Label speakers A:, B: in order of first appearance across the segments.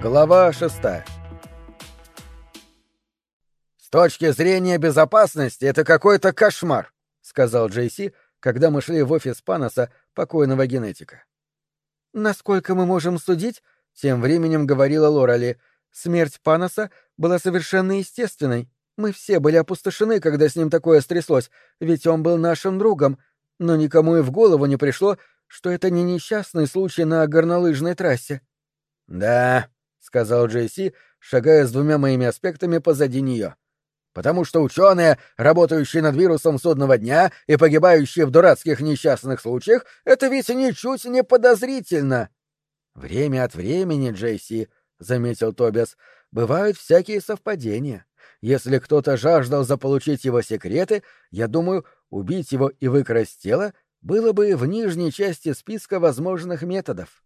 A: Глава шестая. «С точки зрения безопасности это какой-то кошмар», — сказал Джейси, когда мы шли в офис Паноса, покойного генетика.
B: «Насколько мы можем судить», — тем временем говорила Лорали, — «смерть Паноса была совершенно естественной. Мы все были опустошены, когда с ним такое стряслось, ведь он был нашим другом, но никому и в голову не пришло, что это не несчастный случай на горнолыжной трассе.
A: «Да», — сказал Джейси, шагая с двумя моими аспектами позади нее. «Потому что ученые, работающие над вирусом судного дня и погибающие в дурацких несчастных случаях, это ведь ничуть не подозрительно». «Время от времени, Джейси», — заметил Тобиас, — «бывают всякие совпадения. Если кто-то жаждал заполучить его секреты, я думаю, убить его и выкрасть тело было бы в нижней части списка возможных методов.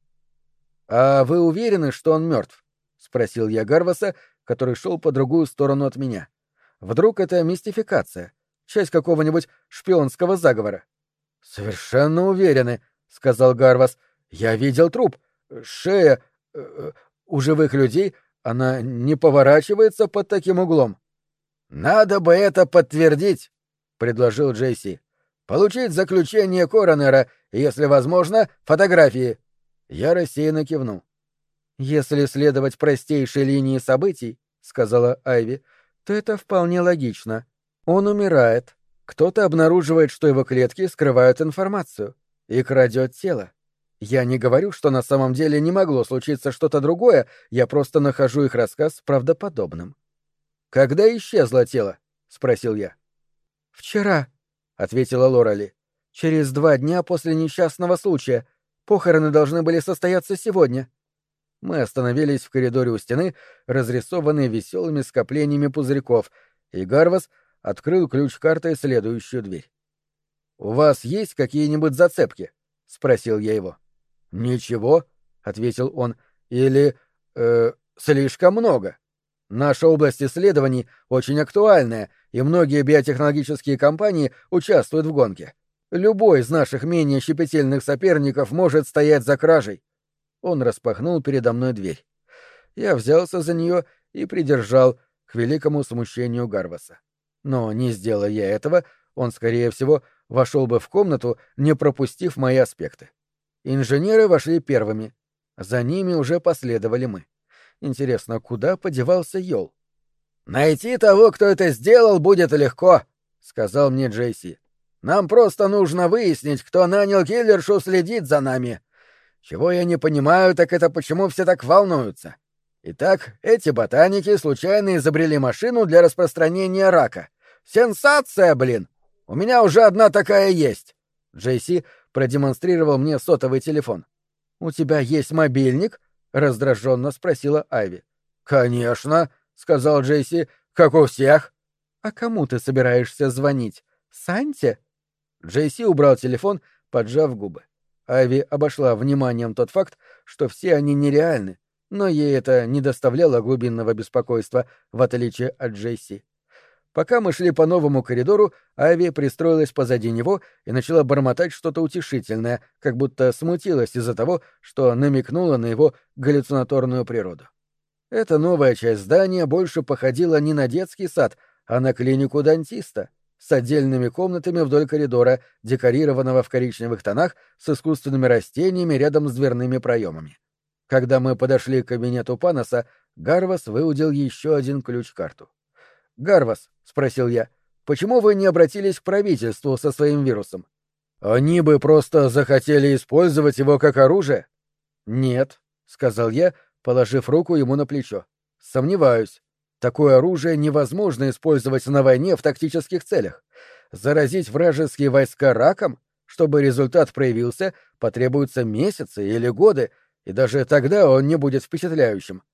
A: «А вы уверены, что он мертв?» — спросил я Гарваса, который шел по другую сторону от меня. «Вдруг это мистификация, часть какого-нибудь шпионского заговора?» «Совершенно уверены», — сказал Гарвас. «Я видел труп. Шея э, э у живых людей, она не поворачивается под таким углом». «Надо бы это подтвердить», — предложил Джейси. «Получить заключение коронера если возможно, фотографии». Я рассеянно кивнул. «Если следовать простейшей линии событий», — сказала Айви, — «то это вполне логично. Он умирает. Кто-то обнаруживает, что его клетки скрывают информацию и крадет тело. Я не говорю, что на самом деле не могло случиться что-то другое, я просто нахожу их рассказ правдоподобным. «Когда исчезло тело?» — спросил я. «Вчера», — ответила Лорали. «Через два дня после несчастного случая. Похороны должны были состояться сегодня». Мы остановились в коридоре у стены, разрисованной веселыми скоплениями пузырьков, и Гарвас открыл ключ-картой следующую дверь. «У вас есть какие-нибудь зацепки?» — спросил я его. «Ничего», — ответил он, — «или... э... слишком много». Наша область исследований очень актуальная, и многие биотехнологические компании участвуют в гонке. Любой из наших менее щепетильных соперников может стоять за кражей. Он распахнул передо мной дверь. Я взялся за нее и придержал, к великому смущению Гарваса. Но не сделая я этого, он, скорее всего, вошел бы в комнату, не пропустив мои аспекты. Инженеры вошли первыми. За ними уже последовали мы. Интересно, куда подевался Йол? «Найти того, кто это сделал, будет легко», — сказал мне Джейси. «Нам просто нужно выяснить, кто нанял киллершу следить за нами. Чего я не понимаю, так это почему все так волнуются. Итак, эти ботаники случайно изобрели машину для распространения рака. Сенсация, блин! У меня уже одна такая есть!» Джейси продемонстрировал мне сотовый телефон. «У тебя есть мобильник?» — раздраженно спросила Айви. «Конечно», — сказал Джейси, — «как у всех». «А кому ты собираешься звонить? Санте?» Джейси убрал телефон, поджав губы. Айви обошла вниманием тот факт, что все они нереальны, но ей это не доставляло глубинного беспокойства, в отличие от Джейси. Пока мы шли по новому коридору, Ави пристроилась позади него и начала бормотать что-то утешительное, как будто смутилась из-за того, что намекнула на его галлюцинаторную природу. Эта новая часть здания больше походила не на детский сад, а на клинику дантиста, с отдельными комнатами вдоль коридора, декорированного в коричневых тонах, с искусственными растениями рядом с дверными проемами. Когда мы подошли к кабинету Паноса, Гарвас выудил еще один ключ-карту. Гарвас, — спросил я, — почему вы не обратились к правительству со своим вирусом? Они бы просто захотели использовать его как оружие? Нет, — сказал я, положив руку ему на плечо. Сомневаюсь. Такое оружие невозможно использовать на войне в тактических целях. Заразить вражеские войска раком, чтобы результат проявился, потребуются месяцы или годы, и даже тогда он не будет впечатляющим.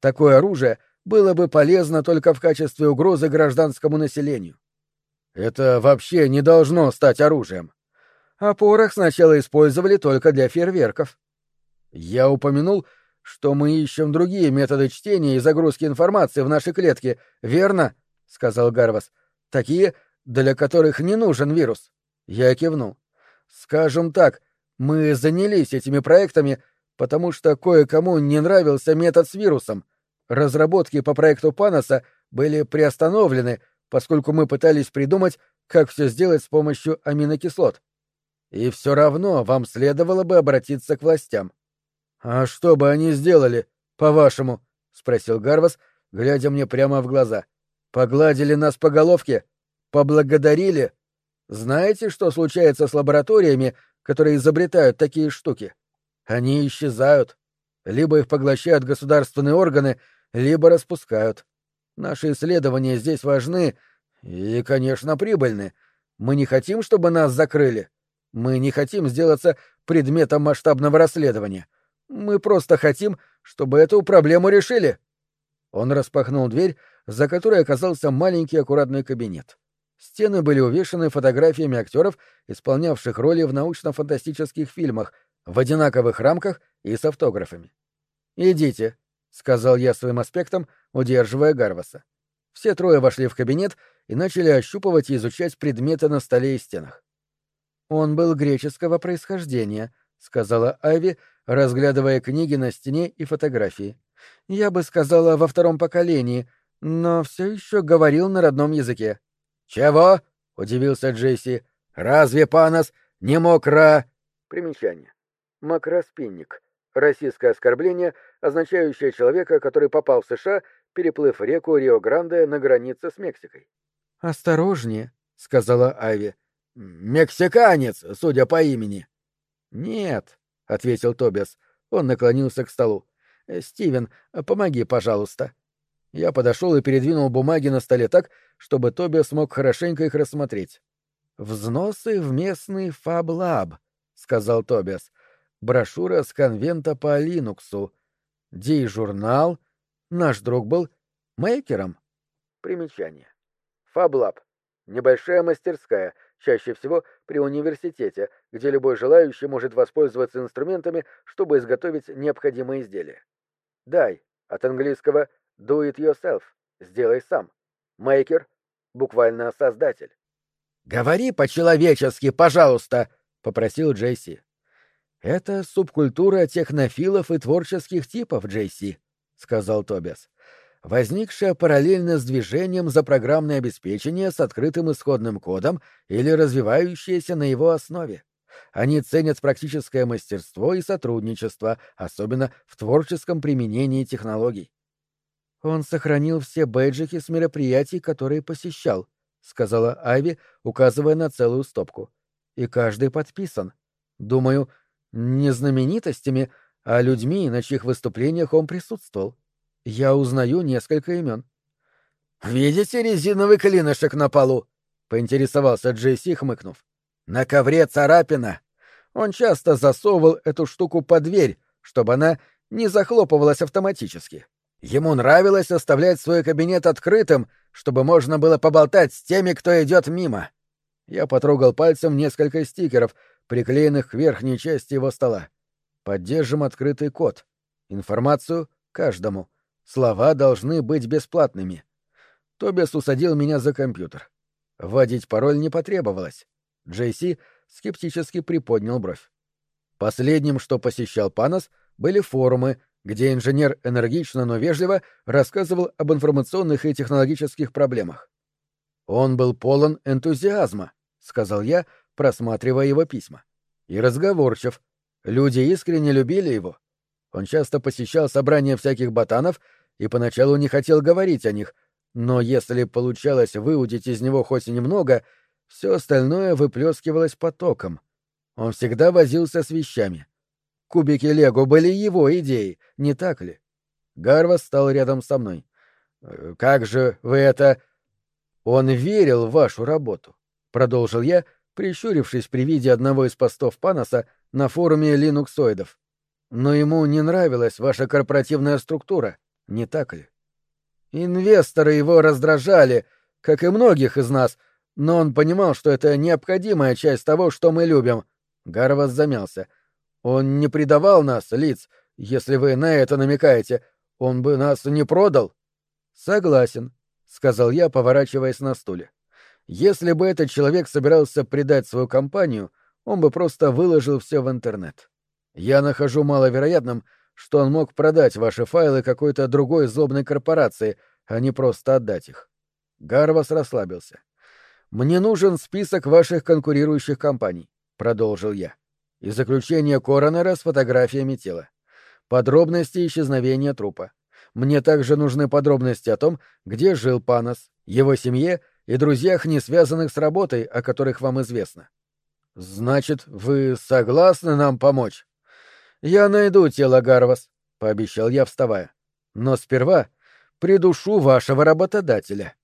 A: Такое оружие было бы полезно только в качестве угрозы гражданскому населению. Это вообще не должно стать оружием. Порох сначала использовали только для фейерверков. Я упомянул, что мы ищем другие методы чтения и загрузки информации в наши клетки, верно? — сказал Гарвас. — Такие, для которых не нужен вирус. Я кивнул. Скажем так, мы занялись этими проектами, потому что кое-кому не нравился метод с вирусом. Разработки по проекту Паноса были приостановлены, поскольку мы пытались придумать, как все сделать с помощью аминокислот. И все равно вам следовало бы обратиться к властям. — А что бы они сделали, по-вашему? — спросил Гарвас, глядя мне прямо в глаза. — Погладили нас по головке? Поблагодарили? Знаете, что случается с лабораториями, которые изобретают такие штуки? Они исчезают. Либо их поглощают государственные органы, либо распускают. Наши исследования здесь важны и, конечно, прибыльны. Мы не хотим, чтобы нас закрыли. Мы не хотим сделаться предметом масштабного расследования. Мы просто хотим, чтобы эту проблему решили. Он распахнул дверь, за которой оказался маленький аккуратный кабинет. Стены были увешаны фотографиями актеров, исполнявших роли в научно-фантастических фильмах, в одинаковых рамках и с автографами. «Идите», — сказал я своим аспектом, удерживая Гарваса. Все трое вошли в кабинет и начали ощупывать и изучать предметы на столе и стенах. «Он был греческого происхождения», — сказала Айви, разглядывая книги на стене и фотографии. «Я бы сказала, во втором поколении, но все еще говорил на родном языке».
B: «Чего?» — удивился Джесси. «Разве Панос не мокра...»
A: Примечание. Макроспинник. Российское оскорбление, означающее человека, который попал в США, переплыв реку Рио-Гранде на границе с Мексикой. «Осторожнее», — сказала Айви.
B: «Мексиканец, судя по имени».
A: «Нет», — ответил Тобиас. Он наклонился к столу. «Стивен, помоги, пожалуйста». Я подошел и передвинул бумаги на столе так, чтобы Тоби смог хорошенько их рассмотреть. «Взносы в местный фаблаб», — сказал Тобиас. «Брошюра с конвента по Линуксу. DIY-журнал. Наш друг был мейкером». Примечание. Фаблаб. Небольшая мастерская, чаще всего при университете, где любой желающий может воспользоваться инструментами, чтобы изготовить необходимые изделия. DIY, от английского Do it yourself. Сделай сам. Мейкер — буквально создатель.
B: «Говори по-человечески, пожалуйста», — попросил Джейси.
A: «Это субкультура технофилов и творческих типов, Джейси», — сказал Тобиас, возникшая параллельно с движением за программное обеспечение с открытым исходным кодом или развивающаяся на его основе. Они ценят практическое мастерство и сотрудничество, особенно в творческом применении технологий. Он сохранил все бейджики с мероприятий, которые посещал, сказала Айви, указывая на целую стопку. И каждый подписан. Думаю, не знаменитостями, а людьми, на чьих выступлениях он присутствовал. Я узнаю несколько имен.
B: «Видите резиновый клинышек на полу?» — поинтересовался Джейси, хмыкнув. «На ковре царапина. Он часто засовывал эту штуку под дверь, чтобы она не захлопывалась автоматически. Ему нравилось оставлять свой кабинет открытым, чтобы можно было поболтать с теми, кто идет мимо. Я потрогал пальцем несколько стикеров, приклеенных к верхней части его стола. Поддержим открытый код. Информацию каждому. Слова должны быть бесплатными. Тобиас усадил меня за компьютер. Вводить пароль не потребовалось. Джейси скептически приподнял бровь. Последним, что посещал Панос, были форумы, где инженер энергично, но вежливо рассказывал об информационных и технологических проблемах. «Он был полон энтузиазма», — сказал я, просматривая его письма. «И разговорчив. Люди искренне любили его. Он часто посещал собрания всяких ботанов и поначалу не хотел говорить о них, но если получалось выудить из него хоть немного, все остальное выплескивалось потоком. Он всегда возился с вещами. Кубики Лего были его идеей, не так ли? Гарвас стал рядом со мной. «Э, «Как же вы это...» «Он верил в вашу работу», — продолжил я, прищурившись при виде одного из постов Паноса на форуме линуксоидов. «Но ему не нравилась ваша корпоративная структура, не так ли? Инвесторы его раздражали, как и многих из нас, но он понимал, что это необходимая часть того, что мы любим». Гарвас замялся — он не предавал нас, лиц, если вы на это намекаете. Он бы нас не продал. Согласен, сказал я, поворачиваясь на стуле. Если бы этот человек собирался предать свою компанию, он бы просто выложил все в интернет.
A: Я нахожу маловероятным, что он мог продать ваши файлы какой-то другой злобной корпорации, а не просто отдать их. Гарвас расслабился. «Мне нужен список ваших конкурирующих компаний», — продолжил я. «И заключение коронера с фотографиями тела. Подробности исчезновения трупа. Мне также нужны подробности о том, где жил Панос, его семье и друзьях, не связанных с работой, о которых вам известно. Значит, вы согласны нам помочь? Я найду тело Гарвас, пообещал я, вставая. Но сперва придушу вашего работодателя.